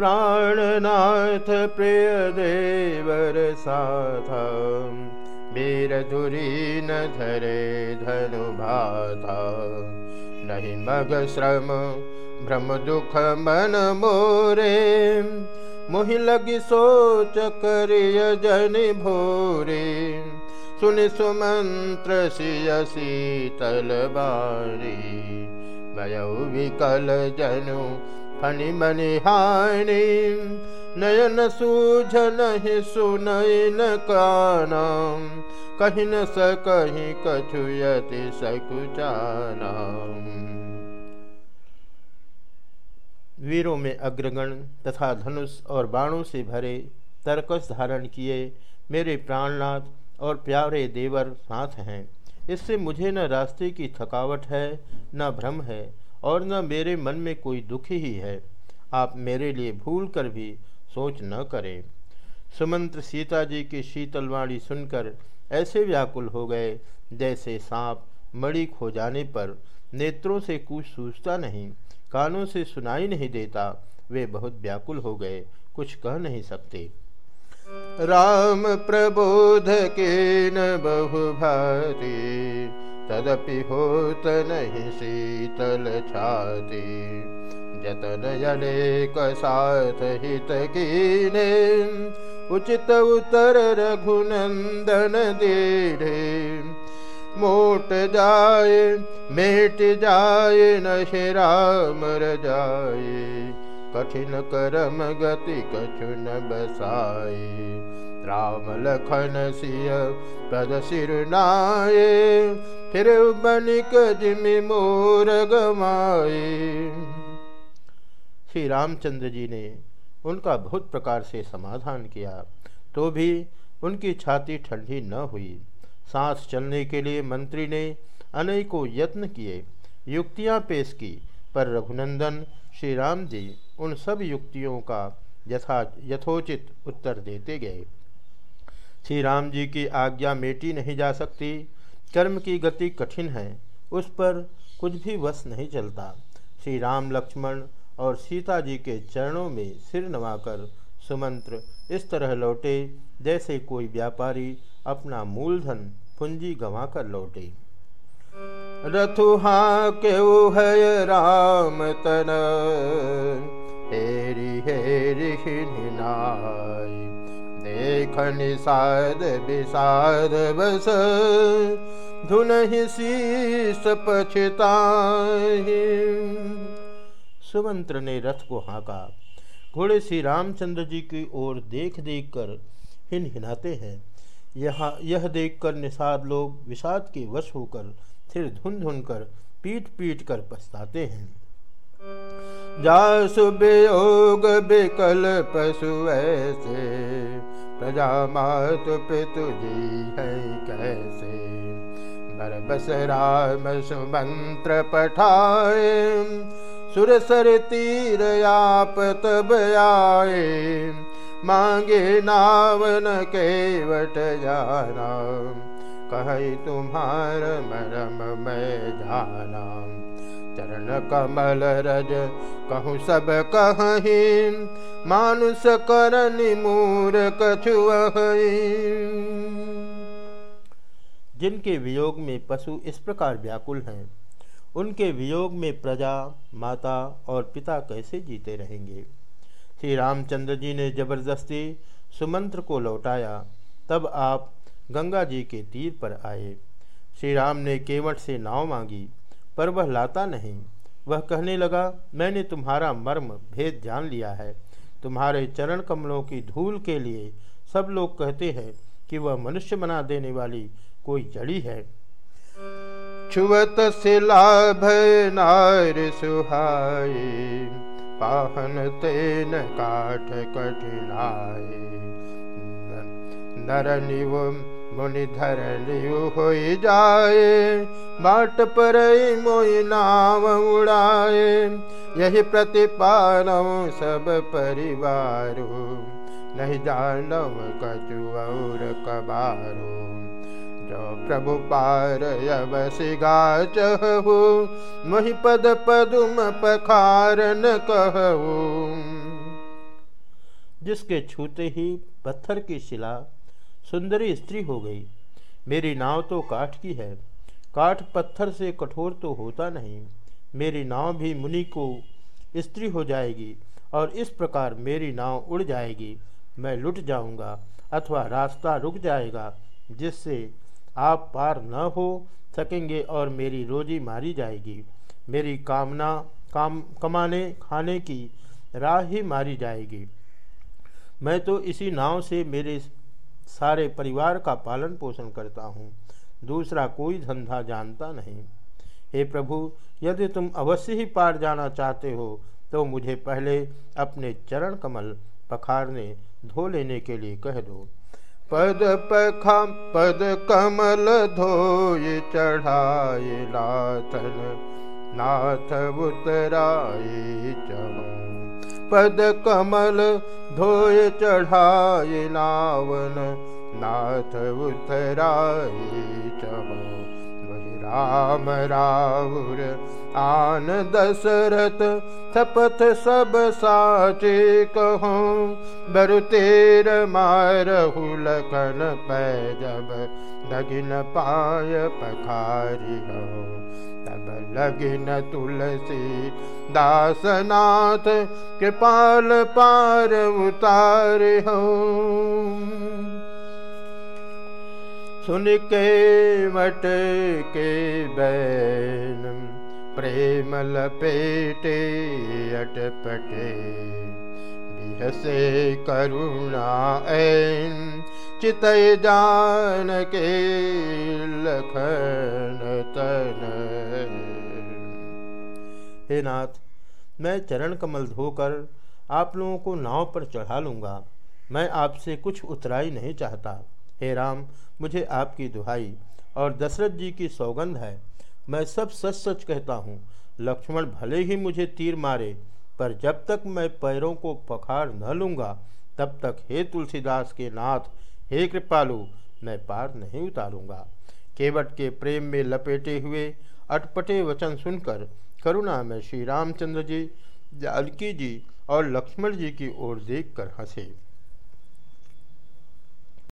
प्राणनाथ प्रिय देवर साथ वीर धुरी न धरे धनु श्रम भ्रम दुख मन मोरे मोहि लगी सोच करिय जन भोरे। सुन सुमंत्र सिय शीतल बारी भयउ विकल जनु फनि मनि हानि, नयन सूझ नहीं सुनयन काना कहीं न सकहीं कछुयति सकुचाना वीरों में अग्रगण तथा धनुष और बाणों से भरे तरकस धारण किए मेरे प्राणनाथ और प्यारे देवर साथ हैं। इससे मुझे न रास्ते की थकावट है, न भ्रम है। और न मेरे मन में कोई दुख ही है। आप मेरे लिए भूल कर भी सोच न करें। सुमंत्र सीता जी की शीतलवाणी सुनकर ऐसे व्याकुल हो गए जैसे सांप मड़ी खो जाने पर नेत्रों से कुछ सूझता नहीं, कानों से सुनाई नहीं देता। वे बहुत व्याकुल हो गए, कुछ कह नहीं सकते। राम प्रबोध के न बहु भाती तदपि होत नहीं शीतल छाती। जतन अनेक साथ हित कीने, उचित उतर रघुनंदन दीढ़े मोट जाए मेट जाए न राम जाए कठिन करम गति कछु न बसाए राम लखन सिय पद सिर नाये। फिर बनिक जिमि मोर गमाए श्री रामचंद्र जी ने उनका बहुत प्रकार से समाधान किया तो भी उनकी छाती ठंडी न हुई। सांस चलने के लिए मंत्री ने अनेकों यत्न किए, युक्तियाँ पेश की, पर रघुनंदन, श्री राम जी उन सब युक्तियों का यथा यथोचित उत्तर देते गए। श्री राम जी की आज्ञा मेटी नहीं जा सकती कर्म की गति कठिन है, उस पर कुछ भी वश नहीं चलता। श्री राम लक्ष्मण और सीता जी के चरणों में सिर नवाकर सुमंत्र, इस तरह लौटे, जैसे कोई व्यापारी अपना मूलधन पूंजी गंवा कर लौटे। रथुहा के है राम तन, हेरी हेरी देख निषाद विषाद बस। धुन ही शीस पछताही। सुमंत्र ने रथ को हाँका। घोड़े श्री रामचंद्र जी की ओर देख देख कर हिन हिनाते हैं। यहाँ, यह देखकर निषाद लोग विषाद के वश होकर फिर धुन धुन कर पीट पीट कर पछताते हैं। जासु वियोग विकल पशु ऐसे प्रजा मातु पितु जी है कैसे? बरबस राम सुमंत्र पठाए, सुरसर तीर आप तब आए। मांगे नावन केवट जाना, कह तुम्हार मरम मैं जाना। चरण कमल रज, कहूँ सब कहीं। मानुष करन मूर कछु जिनके वियोग में पशु इस प्रकार व्याकुल हैं, उनके वियोग में प्रजा, माता और पिता कैसे जीते रहेंगे? श्री रामचंद्र जी ने ज़बरदस्ती सुमंत्र को लौटाया, तब आप गंगा जी के तीर पर आए। श्री राम ने केवट से नाव मांगी। पर वह लाता नहीं। वह कहने लगा, मैंने तुम्हारा मर्म भेद जान लिया है। तुम्हारे चरण कमलों की धूल के लिए सब लोग कहते हैं कि वह मनुष्य बना देने वाली कोई जड़ी है। छुअत सिलाभ नार सुहाए, पाहन तेन काठ कठिनाए। नर निव मुनि धर हो जाए, बाट पर मोई नाव उड़ाए। यही प्रतिपालव सब परिवार, नहीं जानव कछु और कबारू। जो प्रभु पार यवसिगा चहु मोहि पद पदुम पखारन कहु। जिसके छूते ही पत्थर की शिला सुंदरी स्त्री हो गई। मेरी नाव तो काठ की है, काठ पत्थर से कठोर तो होता नहीं। मेरी नाव भी मुनि को स्त्री हो जाएगी और इस प्रकार मेरी नाव उड़ जाएगी। मैं लुट जाऊँगा अथवा रास्ता रुक जाएगा, जिससे आप पार न हो सकेंगे और मेरी रोजी मारी जाएगी। मेरी कामना, काम, कमाने, खाने की राह ही मारी जाएगी। मैं तो इसी नाव से मेरे सारे परिवार का पालन पोषण करता हूँ। दूसरा कोई धंधा जानता नहीं। हे प्रभु, यदि तुम अवश्य ही पार जाना चाहते हो तो मुझे पहले अपने चरण कमल पखारने, धो लेने के लिए कह दो। पद पखा, पद कमल धोय चढ़ाए नाथन नाथ उतराए चहो पद कमल धोय नावन नाथ दशरथ थपथ सब साचे कहूँ बरु मारहु लखन पै जब लगिन पाय पखारी लगिन तुलसी दासनाथ कृपाल पार उतार हो। सुन के मट के बैन प्रेम लपेटे अटपटे। बिहसे करुणा ऐन चितय जान के लखन तन हे नाथ, मैं चरण कमल धोकर आप लोगों को नाव पर चढ़ा लूँगा। मैं आपसे कुछ उतराई नहीं चाहता। हे राम, मुझे आपकी दुहाई और दशरथ जी की सौगंध है। मैं सब सच सच कहता हूँ। लक्ष्मण भले ही मुझे तीर मारे, पर जब तक मैं पैरों को पखार न लूँगा, तब तक हे तुलसीदास के नाथ, हे कृपालु, मैं पार नहीं उतारूँगा। केवट के प्रेम में लपेटे हुए अटपटे वचन सुनकर करुणा में श्री रामचंद्र जी जानकी जी और लक्ष्मण जी की ओर देखकर हंसे।